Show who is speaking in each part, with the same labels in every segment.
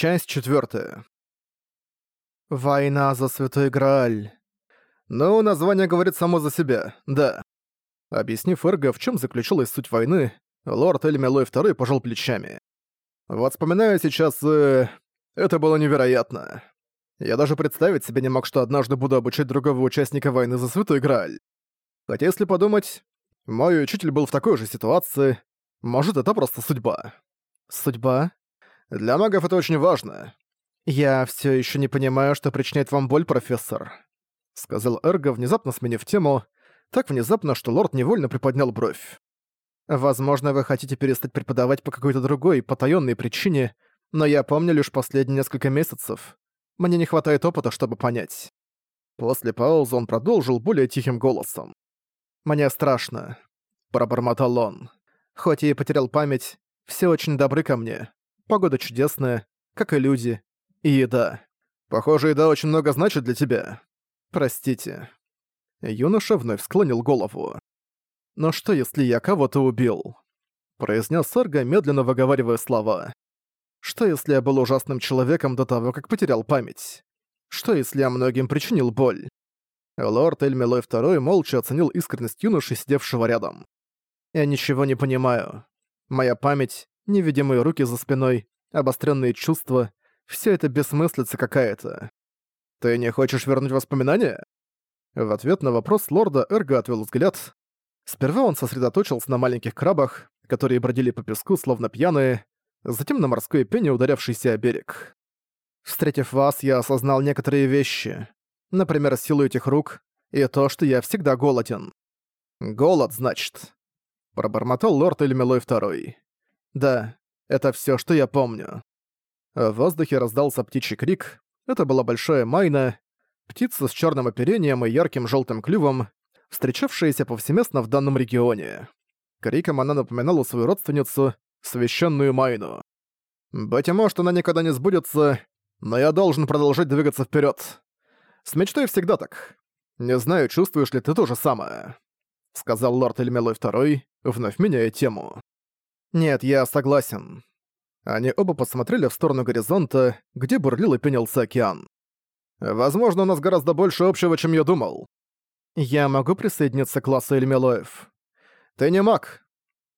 Speaker 1: Часть четвертая. Война за Святой Грааль. Ну, название говорит само за себя, да. Объяснив Эрго, в чем заключалась суть войны, лорд Эльмилой II пожал плечами. Вот вспоминаю сейчас, э, это было невероятно. Я даже представить себе не мог, что однажды буду обучать другого участника войны за Святой Грааль. Хотя если подумать, мой учитель был в такой же ситуации, может, это просто судьба. Судьба? Для магов это очень важно. Я все еще не понимаю, что причиняет вам боль, профессор. Сказал Эрго, внезапно сменив тему, так внезапно, что лорд невольно приподнял бровь. Возможно, вы хотите перестать преподавать по какой-то другой, потаённой причине, но я помню лишь последние несколько месяцев. Мне не хватает опыта, чтобы понять. После паузы он продолжил более тихим голосом. «Мне страшно», — пробормотал он. «Хоть и потерял память, все очень добры ко мне. Погода чудесная, как и люди. И еда. Похоже, еда очень много значит для тебя. Простите. Юноша вновь склонил голову. «Но что, если я кого-то убил?» Произнес Сарга, медленно выговаривая слова. «Что, если я был ужасным человеком до того, как потерял память? Что, если я многим причинил боль?» Лорд Эльмилой II молча оценил искренность юноши, сидевшего рядом. «Я ничего не понимаю. Моя память невидимые руки за спиной, обостренные чувства — все это бессмыслица какая-то. «Ты не хочешь вернуть воспоминания?» В ответ на вопрос лорда Эрго отвел взгляд. Сперва он сосредоточился на маленьких крабах, которые бродили по песку, словно пьяные, затем на морской пене, ударявшейся о берег. Встретив вас, я осознал некоторые вещи. Например, силу этих рук и то, что я всегда голоден. «Голод, значит», — пробормотал лорд Эльмилой Второй. Да, это все, что я помню. В воздухе раздался птичий крик. Это была большая майна, птица с черным оперением и ярким желтым клювом, встречавшаяся повсеместно в данном регионе. Криком она напоминала свою родственницу, священную майну. «Быть может, она никогда не сбудется, но я должен продолжать двигаться вперед. С мечтой всегда так. Не знаю, чувствуешь ли ты то же самое», — сказал лорд Эльмелой II, вновь меняя тему. «Нет, я согласен». Они оба посмотрели в сторону горизонта, где бурлил и пенился океан. «Возможно, у нас гораздо больше общего, чем я думал». «Я могу присоединиться к классу Эльмилоев?» «Ты не маг.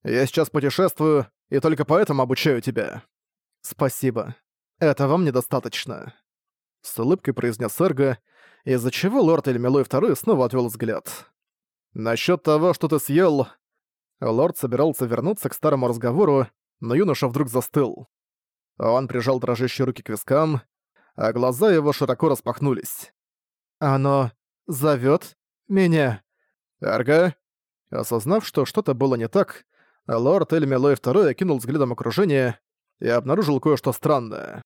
Speaker 1: Я сейчас путешествую, и только поэтому обучаю тебя». «Спасибо. Этого мне достаточно». С улыбкой произнес Эрго, из-за чего лорд Эльмилой II снова отвел взгляд. «Насчёт того, что ты съел, Лорд собирался вернуться к старому разговору, но юноша вдруг застыл. Он прижал дрожащие руки к вискам, а глаза его широко распахнулись. «Оно зовёт меня». «Арга?» Осознав, что что-то было не так, лорд Эльмилой II окинул взглядом окружение и обнаружил кое-что странное.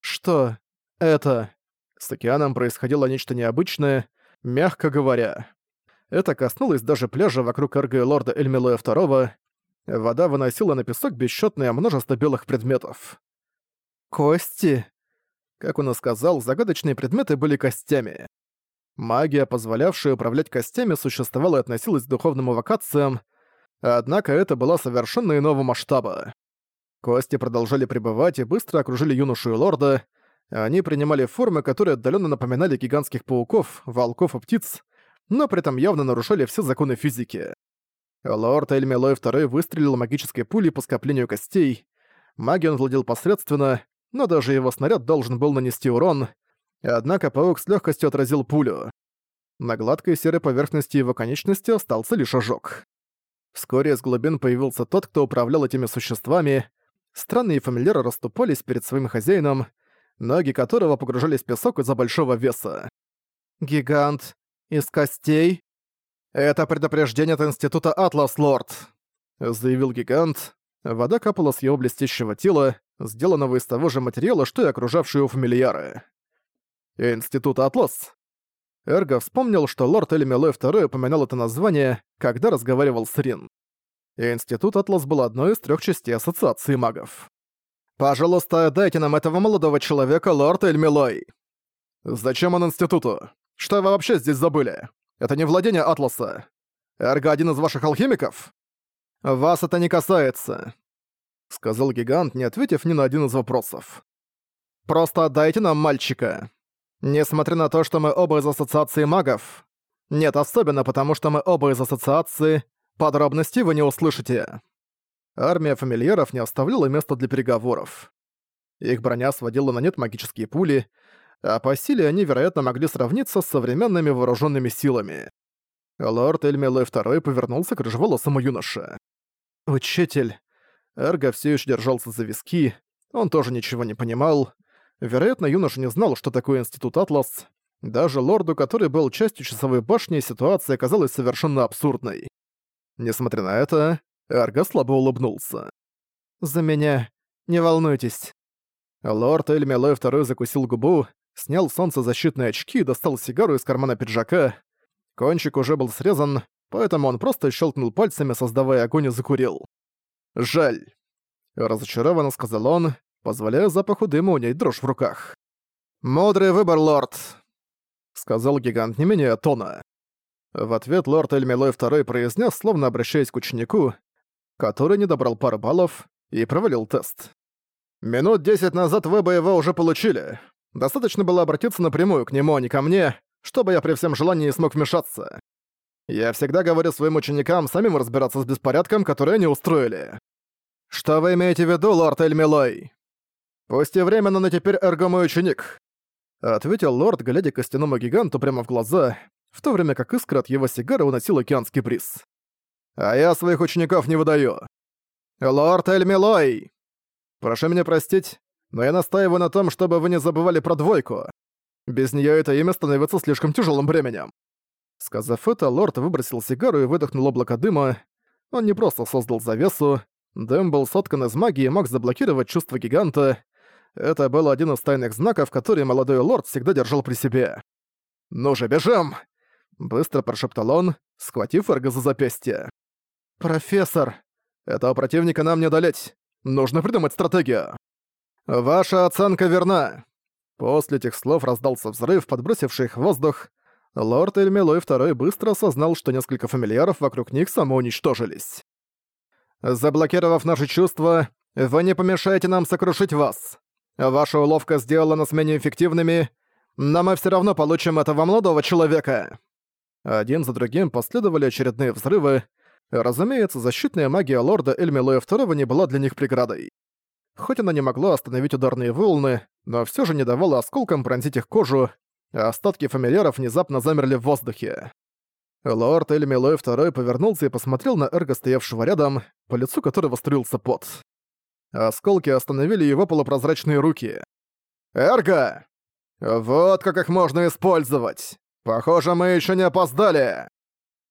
Speaker 1: «Что это?» С океаном происходило нечто необычное, мягко говоря. Это коснулось даже пляжа вокруг Эрго лорда Эльмилоя II. Вода выносила на песок бесчетное множество белых предметов. «Кости?» Как он и сказал, загадочные предметы были костями. Магия, позволявшая управлять костями, существовала и относилась к духовным эвокациям, однако это была совершенно иного масштаба. Кости продолжали пребывать и быстро окружили юношу и лорда. Они принимали формы, которые отдаленно напоминали гигантских пауков, волков и птиц, но при этом явно нарушали все законы физики. Лорд Эльмилой II выстрелил магической пулей по скоплению костей. Магией он владел посредственно, но даже его снаряд должен был нанести урон, однако паук с легкостью отразил пулю. На гладкой серой поверхности его конечности остался лишь ожог. Вскоре из глубин появился тот, кто управлял этими существами. Странные фамильяры расступались перед своим хозяином, ноги которого погружались в песок из-за большого веса. Гигант, из костей?» «Это предупреждение от Института Атлас, лорд», — заявил гигант. Вода капала с его блестящего тела, сделанного из того же материала, что и окружавшие его фамильяры. «Институт Атлас?» Эрго вспомнил, что лорд Эльмилой II упоминал это название, когда разговаривал с Рин. Институт Атлас был одной из трех частей Ассоциации магов. «Пожалуйста, дайте нам этого молодого человека, лорд Эльмилой!» «Зачем он институту?» Что вы вообще здесь забыли? Это не владение Атласа. Эрго один из ваших алхимиков? Вас это не касается», — сказал гигант, не ответив ни на один из вопросов. Просто отдайте нам мальчика. Несмотря на то, что мы оба из Ассоциации магов. Нет, особенно потому, что мы оба из Ассоциации, подробностей вы не услышите. Армия фамильяров не оставляла места для переговоров. Их броня сводила на нет магические пули, а по силе они, вероятно, могли сравниться с современными вооруженными силами. Лорд Эльмилой II повернулся к рыжеволосому юноше. «Учитель...» Эрго все еще держался за виски, он тоже ничего не понимал. Вероятно, юноша не знал, что такое Институт Атлас. Даже лорду, который был частью часовой башни, ситуация оказалась совершенно абсурдной. Несмотря на это, Эрго слабо улыбнулся. «За меня не волнуйтесь». Лорд Эльмилой II закусил губу, снял солнцезащитные очки и достал сигару из кармана пиджака. Кончик уже был срезан, поэтому он просто щелкнул пальцами, создавая огонь и закурил. «Жаль», — разочарованно сказал он, позволяя запаху дыма унять дрожь в руках. «Мудрый выбор, лорд», — сказал гигант не менее тона. В ответ лорд Эльмилой II произнес, словно обращаясь к ученику, который не добрал пару баллов и провалил тест. «Минут десять назад вы бы его уже получили. Достаточно было обратиться напрямую к нему, а не ко мне, чтобы я при всем желании не смог вмешаться. Я всегда говорю своим ученикам самим разбираться с беспорядком, который они устроили. Что вы имеете в виду, лорд Эльмилой? Пусть и временно, но теперь Эрго мой ученик. Ответил лорд, глядя костяному гиганту прямо в глаза, в то время как искра от его сигары уносил океанский бриз. А я своих учеников не выдаю. Лорд Эльмилой! Прошу меня простить, но я настаиваю на том, чтобы вы не забывали про двойку. Без нее это имя становится слишком тяжелым бременем». Сказав это, лорд выбросил сигару и выдохнул облако дыма. Он не просто создал завесу. Дым был соткан из магии и мог заблокировать чувство гиганта. Это был один из тайных знаков, который молодой лорд всегда держал при себе. «Ну же, бежим!» Быстро прошептал он, схватив Эрго за запястье. «Профессор, этого противника нам не одолеть. Нужно придумать стратегию». «Ваша оценка верна!» После этих слов раздался взрыв, подбросивший их в воздух. Лорд Эльмилой II быстро осознал, что несколько фамильяров вокруг них самоуничтожились. «Заблокировав наши чувства, вы не помешаете нам сокрушить вас. Ваша уловка сделала нас менее эффективными, но мы все равно получим этого молодого человека». Один за другим последовали очередные взрывы. Разумеется, защитная магия лорда Эльмилоя II не была для них преградой. Хоть она не могла остановить ударные волны, но все же не давала осколкам пронзить их кожу, а остатки фамильяров внезапно замерли в воздухе. Лорд Эльмилой II повернулся и посмотрел на Эрго, стоявшего рядом, по лицу которого струился пот. Осколки остановили его полупрозрачные руки. «Эрго! Вот как их можно использовать! Похоже, мы еще не опоздали!»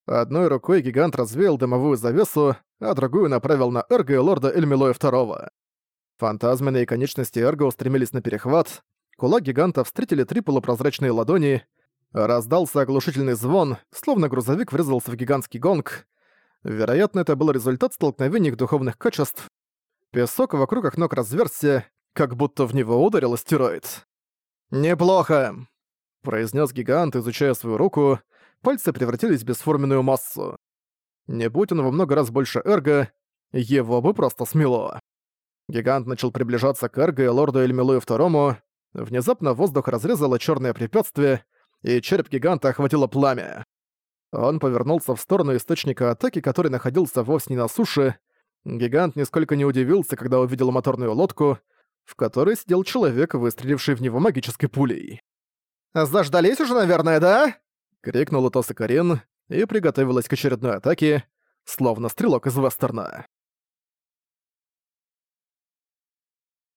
Speaker 1: Одной рукой гигант развеял дымовую завесу, а другую направил на Эрго и лорда Эльмилоя II. Фантазменные конечности Эрго устремились на перехват, кулак гиганта встретили три полупрозрачные ладони, раздался оглушительный звон, словно грузовик врезался в гигантский гонг. Вероятно, это был результат столкновения их духовных качеств. Песок вокруг их ног разверзся, как будто в него ударил астероид. «Неплохо!» — произнес гигант, изучая свою руку. Пальцы превратились в бесформенную массу. Не будь он во много раз больше Эрго, его бы просто смело. Гигант начал приближаться к Эрго и лорду Эльмилую II. Внезапно воздух разрезало черное препятствие, и череп гиганта охватило пламя. Он повернулся в сторону источника атаки, который находился вовсе не на суше. Гигант нисколько не удивился, когда увидел моторную лодку, в которой сидел человек, выстреливший в него магической пулей. «Заждались уже, наверное, да?» — крикнула Тоса Карин и приготовилась к очередной атаке, словно стрелок из вестерна.